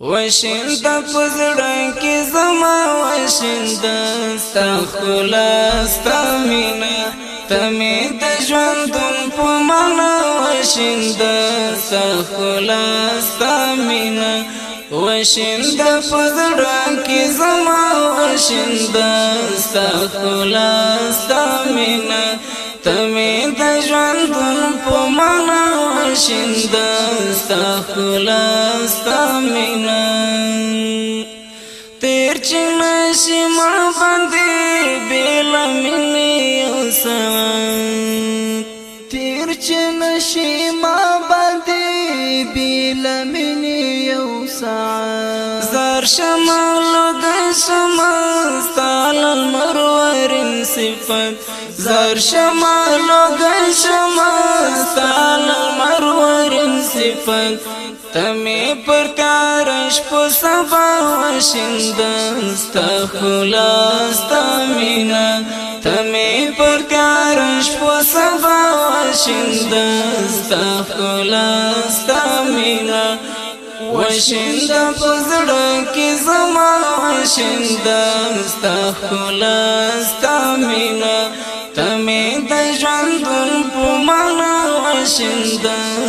وشین د پزړه کې زما وشین د استخلاص تامینا تمې د ژوندون په معنا وشین د استخلاص تامینا وشین د پزړه کې زما وشین د استخلاص تامینا تمه د ژوند په معنا شند استخلاص تمنا تیر چې نشي ما باندې بل مني اوسه تیر چې نشي ما باندې بل مني اوسه زار د شمالستال المرورن صفت زر شمالو د شمالستال المرورن صفت تمه پر کارش پو سبا وشندن ستا خلاص تمینا پر کارش پو سبا وشندن ستا خلاص وشند پزړ کې زما وشند استغفلا استامینا تمه د ژوند په معنا وشند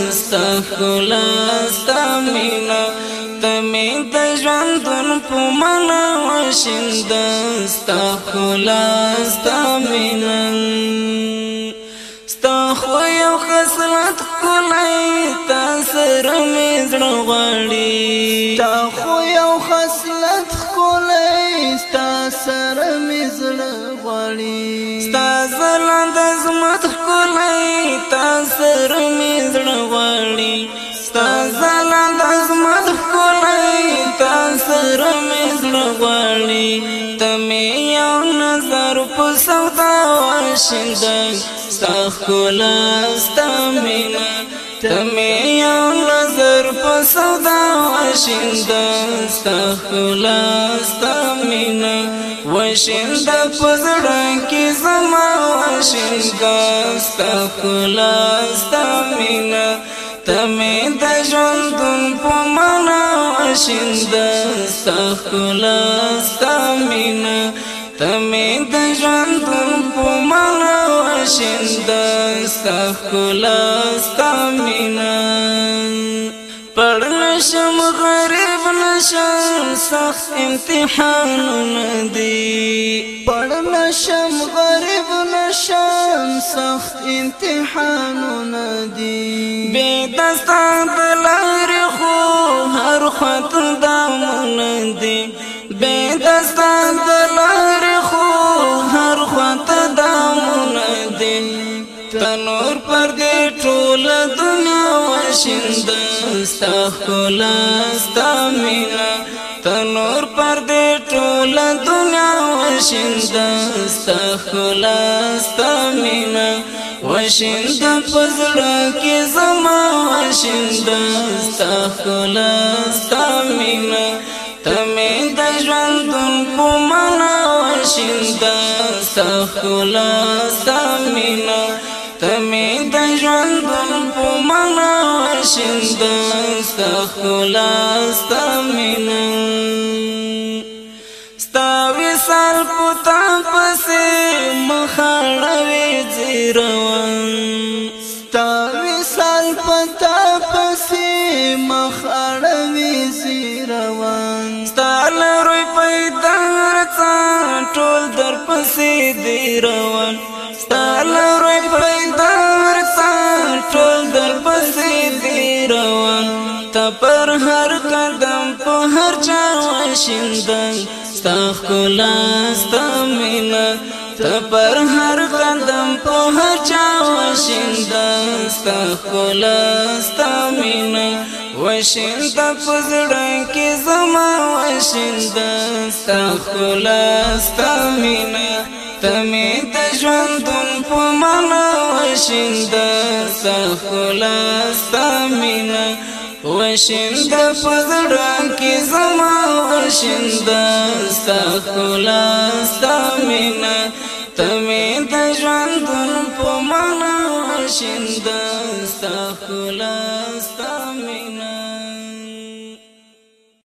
استغفلا استامینا تمه د ژوند په معنا وشند استغفلا استامینا خصلت کولای تا سره مې زړه غړي تا خو یو خصلت کولای تا سره مې زړه غړي ستا زلند زمت کولای تا سره مې زړه غړي ستا زلند زمت کولای تا سره مې زړه غړي تمه یو نظر په سودا واشندای ستا خلا ستا مینا تمی یو نظر په صدا وشند ستا خلا ستا مینا وشند پزړه کې زما وشند ستا خلا ستا مینا تمی د ژوند په معنا وشند ستا خلا ستا مینا تمی د ژوند په معنا شند استغلا استامینا پړل شم غریب نشم سخت امتحان دی پړل شم غریب نشم سخت امتحان دی بے دستا دلان تنور پر دې ټول دنیا وشند ستا خولا ستا مینا تنور پر دې ټول دنیا وشند ستا خولا ستا مینا وشند پزړه کې زما وشند ستا خولا ستا مینا تمه د ژوندون په منا وشند ستا خولا ستا مینا تمې د ژوند په معنا وشند استخلاص تمین ستاوي سر پتا پسې مخړوي زیروان ستاوي سر پتا پسې مخړوي زیروان ستال روي پیدا ټول در پسې دی روان ستال پر هر قدم په هر چا وشندای ستا خلا ستا مینا ته پر هر قدم په هر چا وشندای ستا خلا ستا مینا وشند پزړه کې زما وشند ستا خلا ستا مینا تمه د ژوندون په معنا وشند ستا خلا ستا مینا وشند پزړه کې زما وشند ستا خلا ستا مینا تمه د ژوند په معنا وشند ستا خلا ستا مینا